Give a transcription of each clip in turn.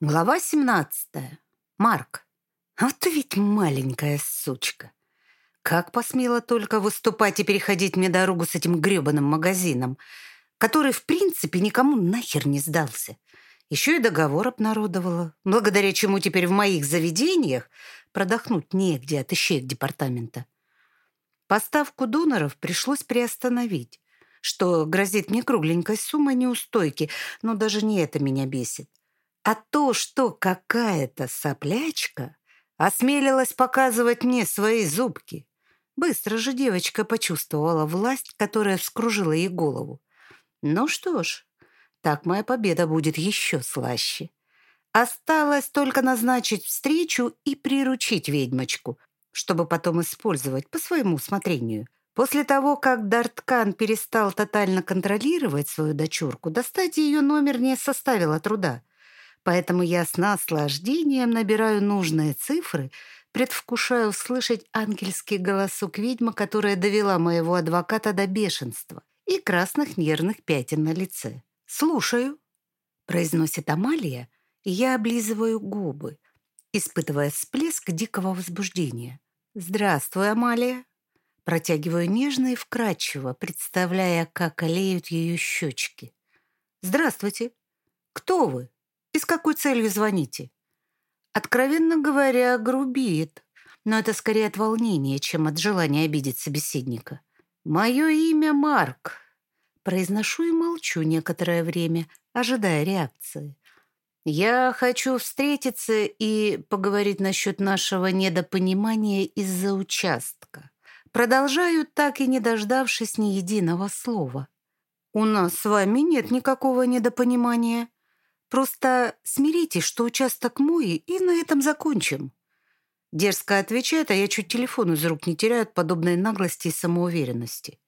Глава 17. Марк. Вот ведь маленькая сучка. Как посмела только выступать и переходить мне дорогу с этим грёбаным магазином, который, в принципе, никому нахер не сдался. Еще и договор обнародовала, благодаря чему теперь в моих заведениях продохнуть негде от ищеек департамента. Поставку доноров пришлось приостановить, что грозит мне кругленькой суммой неустойки, но даже не это меня бесит. А то, что какая-то соплячка осмелилась показывать мне свои зубки. Быстро же девочка почувствовала власть, которая вскружила ей голову. Ну что ж, так моя победа будет еще слаще. Осталось только назначить встречу и приручить ведьмочку, чтобы потом использовать по своему усмотрению. После того, как Дарткан перестал тотально контролировать свою дочурку, достать ее номер не составило труда поэтому я с наслаждением набираю нужные цифры, предвкушаю услышать ангельский голосок ведьмы, которая довела моего адвоката до бешенства и красных нервных пятен на лице. «Слушаю», — произносит Амалия, и я облизываю губы, испытывая всплеск дикого возбуждения. «Здравствуй, Амалия», Протягиваю нежно и вкрадчиво, представляя, как олеют ее щечки. «Здравствуйте. Кто вы?» И с какой целью звоните? Откровенно говоря, грубит, но это скорее от волнения, чем от желания обидеть собеседника. Мое имя Марк. Произношу и молчу некоторое время, ожидая реакции. Я хочу встретиться и поговорить насчет нашего недопонимания из-за участка. Продолжаю, так и не дождавшись ни единого слова. У нас с вами нет никакого недопонимания. Просто смиритесь, что участок мой, и на этом закончим». Дерзко отвечает, а я чуть телефон из рук не теряю от подобной наглости и самоуверенности.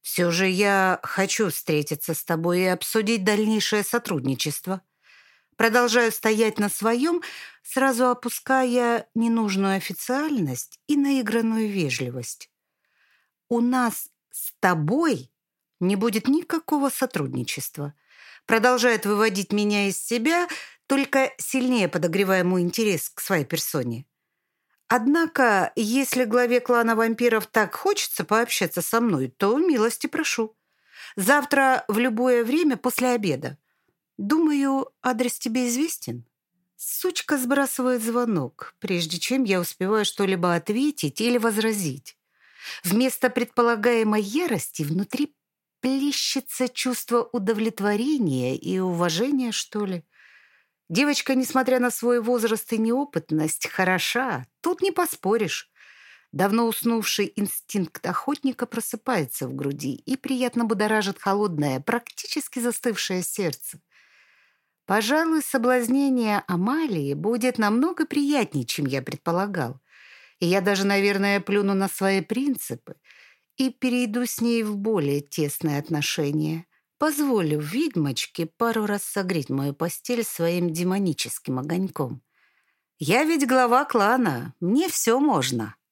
«Все же я хочу встретиться с тобой и обсудить дальнейшее сотрудничество». Продолжаю стоять на своем, сразу опуская ненужную официальность и наигранную вежливость. «У нас с тобой не будет никакого сотрудничества» продолжает выводить меня из себя, только сильнее подогревая мой интерес к своей персоне. Однако, если главе клана вампиров так хочется пообщаться со мной, то милости прошу. Завтра в любое время после обеда. Думаю, адрес тебе известен? Сучка сбрасывает звонок, прежде чем я успеваю что-либо ответить или возразить. Вместо предполагаемой ярости внутри плещется чувство удовлетворения и уважения, что ли. Девочка, несмотря на свой возраст и неопытность, хороша, тут не поспоришь. Давно уснувший инстинкт охотника просыпается в груди и приятно будоражит холодное, практически застывшее сердце. Пожалуй, соблазнение Амалии будет намного приятнее, чем я предполагал. И я даже, наверное, плюну на свои принципы — и перейду с ней в более тесные отношения. Позволю ведьмочке пару раз согреть мою постель своим демоническим огоньком. Я ведь глава клана, мне все можно.